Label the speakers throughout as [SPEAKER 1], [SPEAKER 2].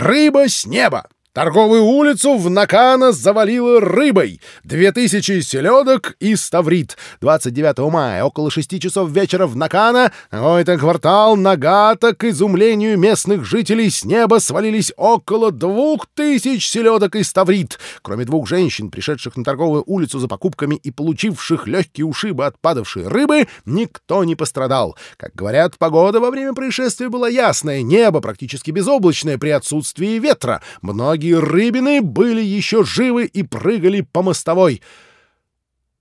[SPEAKER 1] Рыба с неба! Торговую улицу в Накана завалило рыбой. Две тысячи селедок и ставрит. 29 мая, около шести часов вечера в Накана, какой-то квартал Нагата, к изумлению местных жителей, с неба свалились около двух тысяч селедок и ставрит. Кроме двух женщин, пришедших на торговую улицу за покупками и получивших легкие ушибы от падавшей рыбы, никто не пострадал. Как говорят, погода во время происшествия была ясная, небо практически безоблачное при отсутствии ветра. Многие Многие рыбины были еще живы и прыгали по мостовой.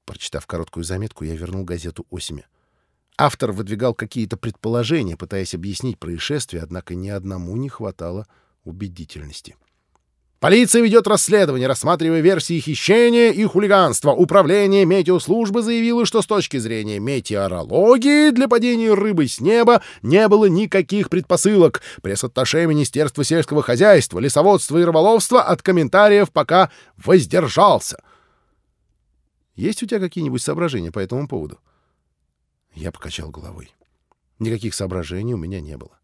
[SPEAKER 1] Прочитав короткую заметку, я вернул газету Осиме. Автор выдвигал какие-то предположения, пытаясь объяснить происшествие, однако ни одному не хватало убедительности. Полиция ведет расследование, рассматривая версии хищения и хулиганства. Управление метеослужбы заявило, что с точки зрения метеорологии для падения рыбы с неба не было никаких предпосылок. Пресс-атташе Министерства сельского хозяйства, лесоводства и рыболовства от комментариев пока воздержался. Есть у тебя какие-нибудь соображения по этому поводу? Я покачал головой. Никаких соображений у меня не было.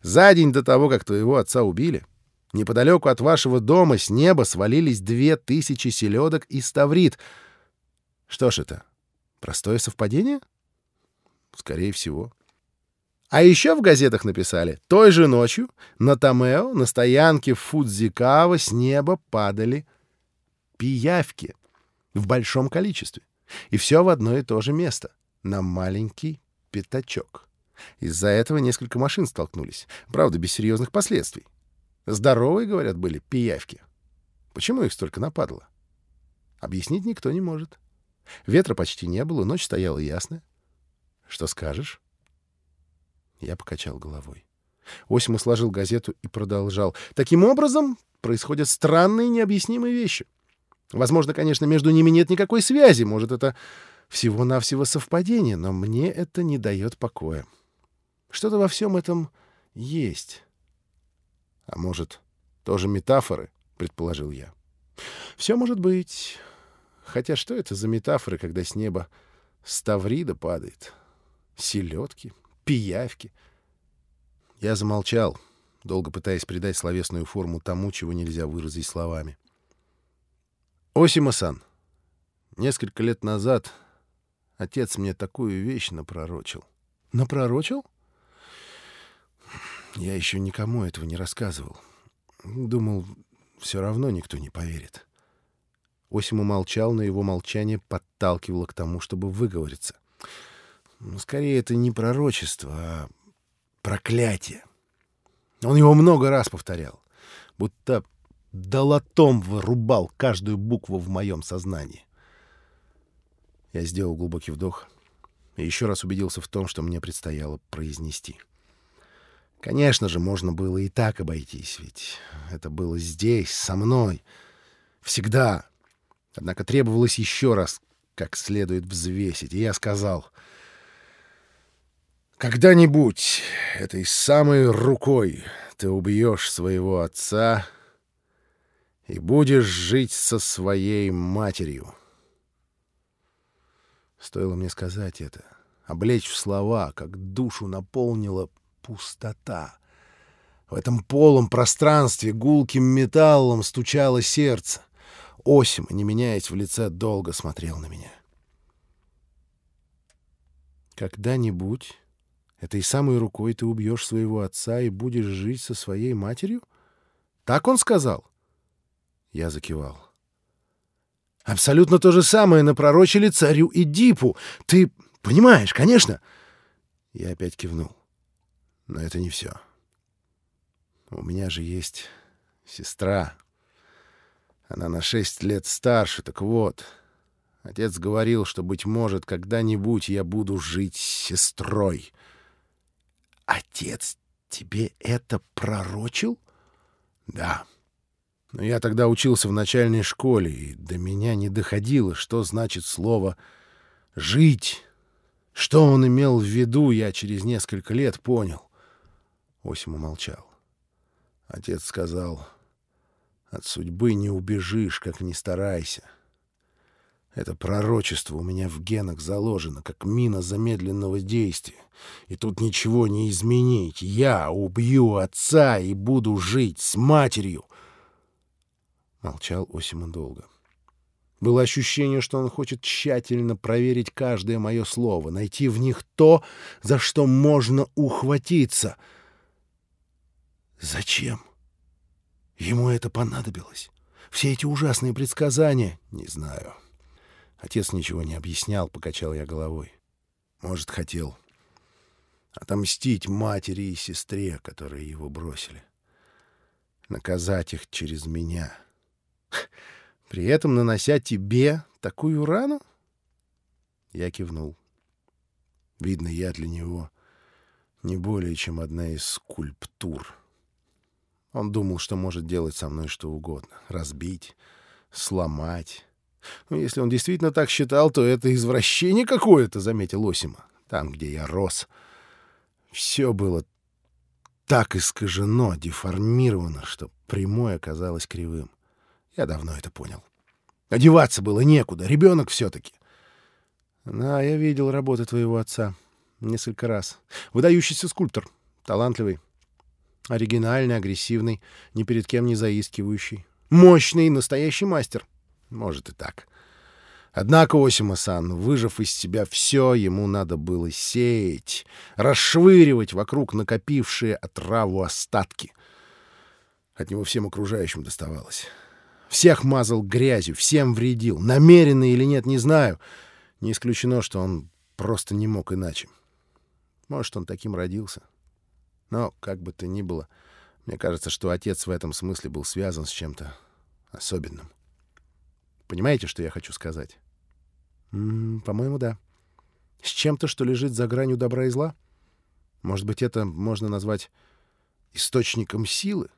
[SPEAKER 1] За день до того, как твоего отца убили... Неподалеку от вашего дома с неба свалились две тысячи селедок и ставрит. Что ж это? Простое совпадение? Скорее всего. А еще в газетах написали, той же ночью на Томео, на стоянке Фудзикава с неба падали пиявки в большом количестве. И все в одно и то же место, на маленький пятачок. Из-за этого несколько машин столкнулись, правда, без серьезных последствий. Здоровые, говорят, были пиявки. Почему их столько нападало? Объяснить никто не может. Ветра почти не было, ночь стояла ясная. Что скажешь? Я покачал головой. Осиму сложил газету и продолжал. Таким образом, происходят странные необъяснимые вещи. Возможно, конечно, между ними нет никакой связи. Может, это всего-навсего совпадение, но мне это не дает покоя. Что-то во всем этом есть. А может, тоже метафоры, предположил я. Все может быть. Хотя что это за метафоры, когда с неба ставрида падает? Селедки, пиявки. Я замолчал, долго пытаясь придать словесную форму тому, чего нельзя выразить словами. Осима-сан, несколько лет назад отец мне такую вещь напророчил. Напророчил? Я еще никому этого не рассказывал. Думал, все равно никто не поверит. Осиму молчал, но его молчание подталкивало к тому, чтобы выговориться. Ну, скорее, это не пророчество, а проклятие. Он его много раз повторял, будто долотом вырубал каждую букву в моем сознании. Я сделал глубокий вдох и еще раз убедился в том, что мне предстояло произнести — Конечно же, можно было и так обойтись, ведь это было здесь, со мной, всегда. Однако требовалось еще раз как следует взвесить, и я сказал, «Когда-нибудь этой самой рукой ты убьешь своего отца и будешь жить со своей матерью». Стоило мне сказать это, облечь в слова, как душу наполнило пустота. В этом полом пространстве гулким металлом стучало сердце. Осим, не меняясь в лице, долго смотрел на меня. «Когда-нибудь этой самой рукой ты убьешь своего отца и будешь жить со своей матерью?» «Так он сказал?» Я закивал. «Абсолютно то же самое напророчили царю и Дипу. Ты понимаешь, конечно?» Я опять кивнул. Но это не все. У меня же есть сестра. Она на шесть лет старше, так вот. Отец говорил, что, быть может, когда-нибудь я буду жить с сестрой. Отец тебе это пророчил? Да. Но я тогда учился в начальной школе, и до меня не доходило, что значит слово «жить». Что он имел в виду, я через несколько лет понял. Осим умолчал. Отец сказал, «От судьбы не убежишь, как ни старайся. Это пророчество у меня в генах заложено, как мина замедленного действия. И тут ничего не изменить. Я убью отца и буду жить с матерью. Молчал Осима долго. Было ощущение, что он хочет тщательно проверить каждое мое слово, найти в них то, за что можно ухватиться. Зачем? Ему это понадобилось. Все эти ужасные предсказания? Не знаю. Отец ничего не объяснял, покачал я головой. Может, хотел отомстить матери и сестре, которые его бросили. Наказать их через меня. При этом нанося тебе такую рану? Я кивнул. Видно, я для него не более чем одна из скульптур. Он думал, что может делать со мной что угодно. Разбить, сломать. Ну, если он действительно так считал, то это извращение какое-то, — заметил Осима. Там, где я рос. Все было так искажено, деформировано, что прямое оказалось кривым. Я давно это понял. Одеваться было некуда, ребенок все-таки. Да, я видел работы твоего отца несколько раз. Выдающийся скульптор, талантливый, оригинальный, агрессивный, ни перед кем не заискивающий. Мощный, настоящий мастер. Может и так. Однако Осима-сан, выжав из себя все, ему надо было сеять, расшвыривать вокруг накопившие отраву остатки. От него всем окружающим доставалось. Всех мазал грязью, всем вредил. Намеренно или нет, не знаю. Не исключено, что он просто не мог иначе. Может, он таким родился. Но, как бы то ни было, мне кажется, что отец в этом смысле был связан с чем-то особенным. Понимаете, что я хочу сказать? По-моему, да. С чем-то, что лежит за гранью добра и зла? Может быть, это можно назвать источником силы?